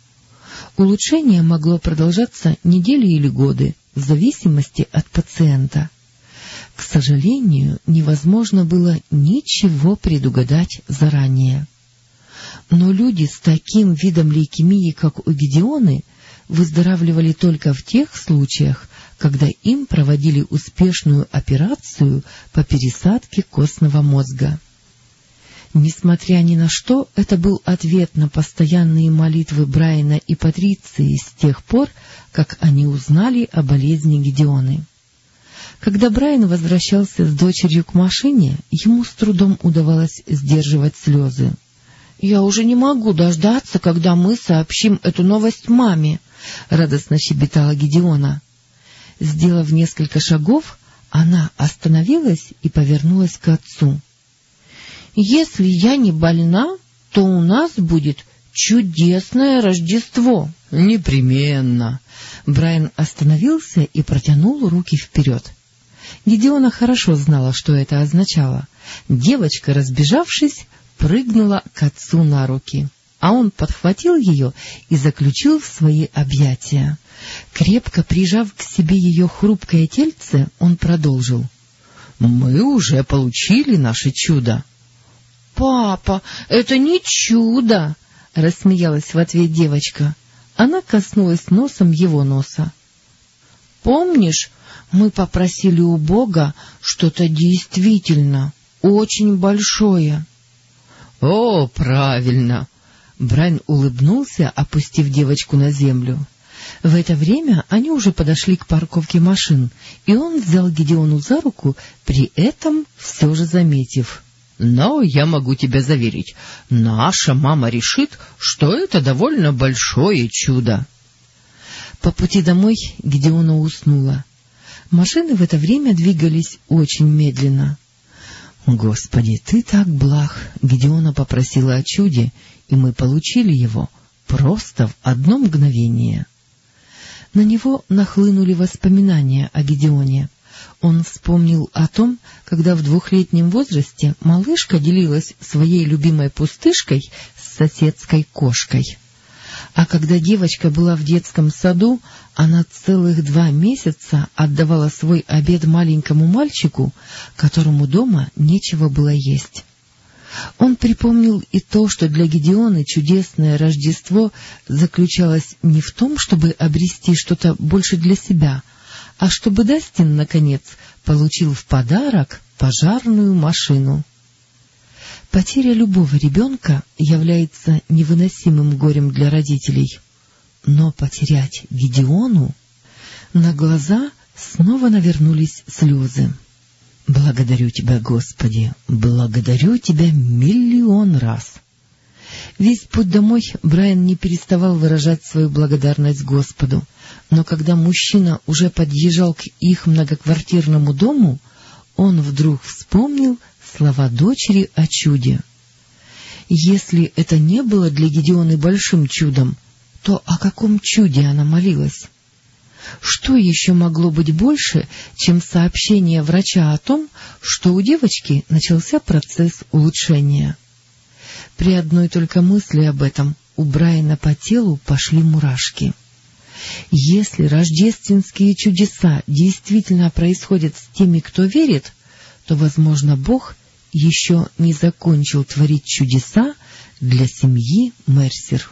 Улучшение могло продолжаться недели или годы, в зависимости от пациента. К сожалению, невозможно было ничего предугадать заранее. Но люди с таким видом лейкемии, как у Гедеоны, выздоравливали только в тех случаях, когда им проводили успешную операцию по пересадке костного мозга. Несмотря ни на что, это был ответ на постоянные молитвы Брайана и Патриции с тех пор, как они узнали о болезни Гедеоны. Когда Брайан возвращался с дочерью к машине, ему с трудом удавалось сдерживать слезы. — Я уже не могу дождаться, когда мы сообщим эту новость маме, — радостно щебетала Гедеона. Сделав несколько шагов, она остановилась и повернулась к отцу. — Если я не больна, то у нас будет чудесное Рождество. — Непременно. Брайан остановился и протянул руки вперед. Гедеона хорошо знала, что это означало. Девочка, разбежавшись, прыгнула к отцу на руки, а он подхватил ее и заключил в свои объятия. Крепко прижав к себе ее хрупкое тельце, он продолжил. — Мы уже получили наше чудо. — Папа, это не чудо! — рассмеялась в ответ девочка. Она коснулась носом его носа. — Помнишь, мы попросили у Бога что-то действительно очень большое? — О, правильно! Брайн улыбнулся, опустив девочку на землю. В это время они уже подошли к парковке машин, и он взял Гедеону за руку, при этом все же заметив. — Но я могу тебя заверить, наша мама решит, что это довольно большое чудо. По пути домой Гедеона уснула. Машины в это время двигались очень медленно. — Господи, ты так благ! Гедеона попросила о чуде, и мы получили его просто в одно мгновение. На него нахлынули воспоминания о Гедеоне. Он вспомнил о том, когда в двухлетнем возрасте малышка делилась своей любимой пустышкой с соседской кошкой. А когда девочка была в детском саду, она целых два месяца отдавала свой обед маленькому мальчику, которому дома нечего было есть. Он припомнил и то, что для Гедеоны чудесное Рождество заключалось не в том, чтобы обрести что-то больше для себя, а чтобы Дастин, наконец, получил в подарок пожарную машину. Потеря любого ребенка является невыносимым горем для родителей. Но потерять Гедеону... На глаза снова навернулись слезы. Благодарю Тебя, Господи, благодарю Тебя миллион раз. Весь путь домой Брайан не переставал выражать свою благодарность Господу, но когда мужчина уже подъезжал к их многоквартирному дому, он вдруг вспомнил слова дочери о чуде. Если это не было для Гедеоны большим чудом, то о каком чуде она молилась? Что еще могло быть больше, чем сообщение врача о том, что у девочки начался процесс улучшения? При одной только мысли об этом у Брайана по телу пошли мурашки. Если рождественские чудеса действительно происходят с теми, кто верит, то, возможно, Бог еще не закончил творить чудеса для семьи Мерсер.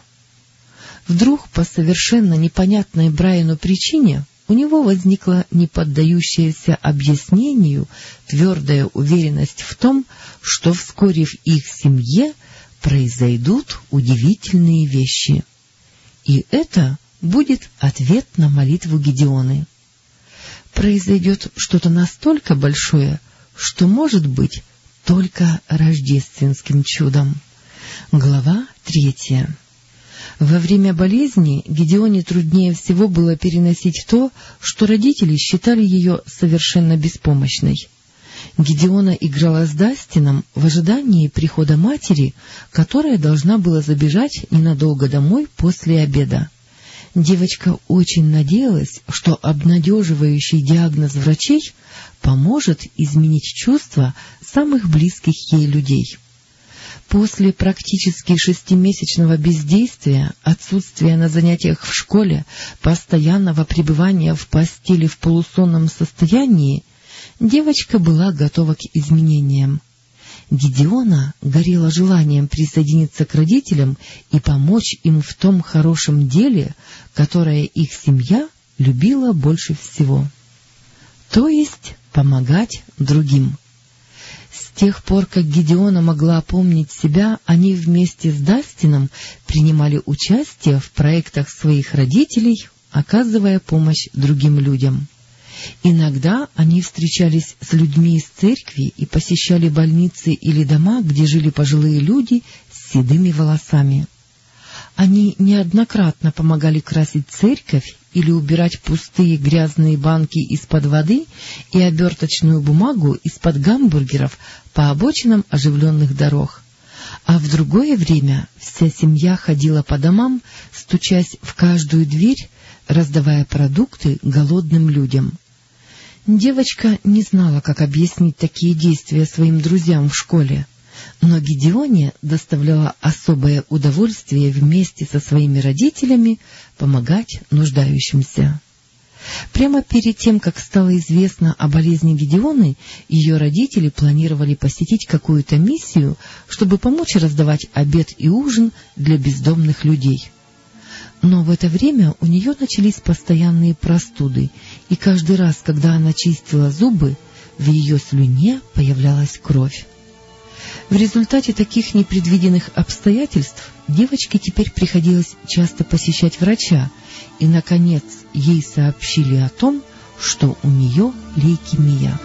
Вдруг, по совершенно непонятной Брайану причине, у него возникла неподдающаяся объяснению твердая уверенность в том, что вскоре в их семье произойдут удивительные вещи. И это будет ответ на молитву Гедеоны. Произойдет что-то настолько большое, что может быть только рождественским чудом. Глава третья во время болезни Гедеоне труднее всего было переносить то, что родители считали ее совершенно беспомощной. Гедеона играла с Дастином в ожидании прихода матери, которая должна была забежать ненадолго домой после обеда. Девочка очень надеялась, что обнадеживающий диагноз врачей поможет изменить чувства самых близких ей людей. После практически шестимесячного бездействия, отсутствия на занятиях в школе, постоянного пребывания в постели в полусонном состоянии, девочка была готова к изменениям. Гедеона горела желанием присоединиться к родителям и помочь им в том хорошем деле, которое их семья любила больше всего. То есть помогать другим. Тех пор, как Гедеона могла помнить себя, они вместе с Дастином принимали участие в проектах своих родителей, оказывая помощь другим людям. Иногда они встречались с людьми из церкви и посещали больницы или дома, где жили пожилые люди с седыми волосами. Они неоднократно помогали красить церковь или убирать пустые грязные банки из-под воды и оберточную бумагу из-под гамбургеров по обочинам оживленных дорог. А в другое время вся семья ходила по домам, стучась в каждую дверь, раздавая продукты голодным людям. Девочка не знала, как объяснить такие действия своим друзьям в школе, но Гедеоне доставляла особое удовольствие вместе со своими родителями помогать нуждающимся. Прямо перед тем, как стало известно о болезни Гедеоны, ее родители планировали посетить какую-то миссию, чтобы помочь раздавать обед и ужин для бездомных людей. Но в это время у нее начались постоянные простуды, и каждый раз, когда она чистила зубы, в ее слюне появлялась кровь. В результате таких непредвиденных обстоятельств девочке теперь приходилось часто посещать врача, и, наконец, ей сообщили о том, что у нее лейкемия.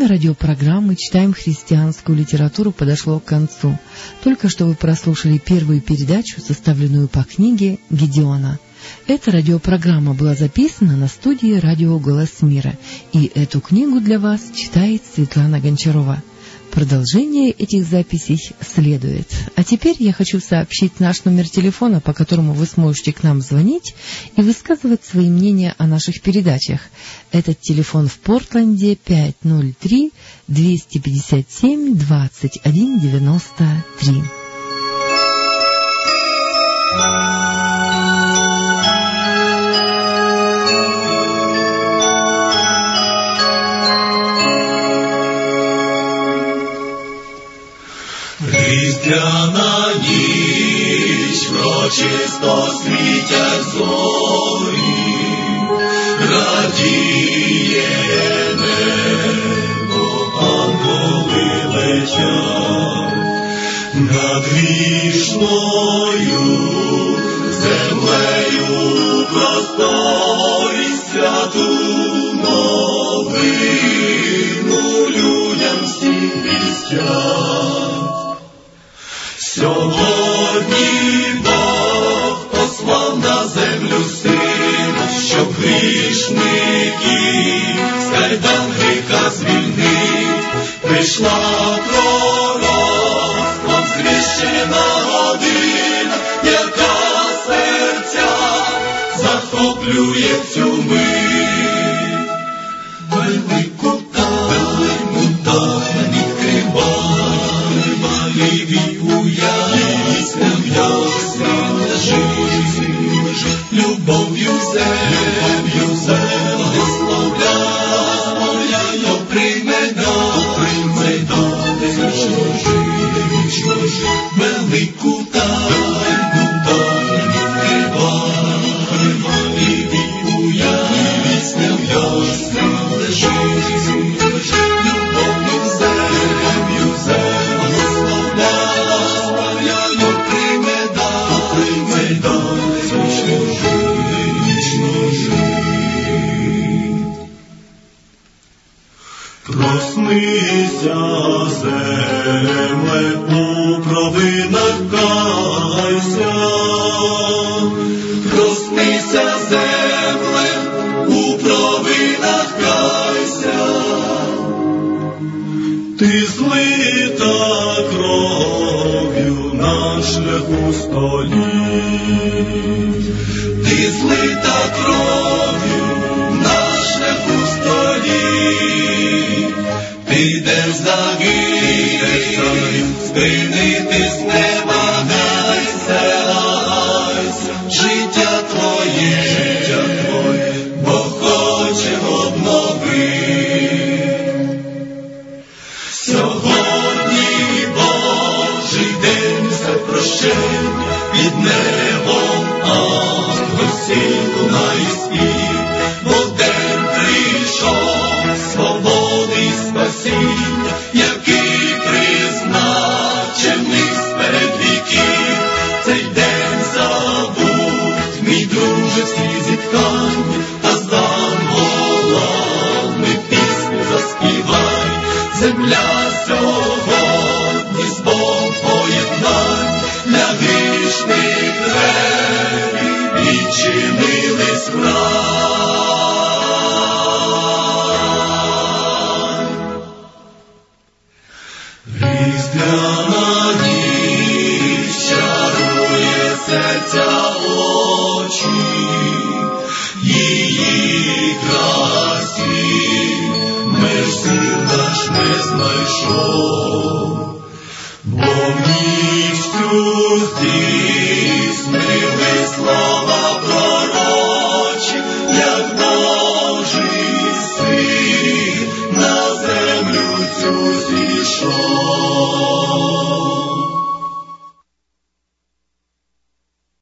Время радиопрограммы «Читаем христианскую литературу» подошло к концу. Только что вы прослушали первую передачу, составленную по книге Гедеона. Эта радиопрограмма была записана на студии «Радио Голос Мира», и эту книгу для вас читает Светлана Гончарова. Продолжение этих записей следует. А теперь я хочу сообщить наш номер телефона, по которому вы сможете к нам звонить и высказывать свои мнения о наших передачах. Этот телефон в Портленде 503-257-2193. Різдвяна ніч, врочисто світять зорі, радіє небо, ангели летять над вішною землею просторі святу новину людям всім вістять. Прийшла пророцтвом звіщена година, яка серця захоплює цю мить. Велику велику тайну відкривай, маліві уявісням ясним лежить, любов'ю землю благословляй, Maricutal Oh.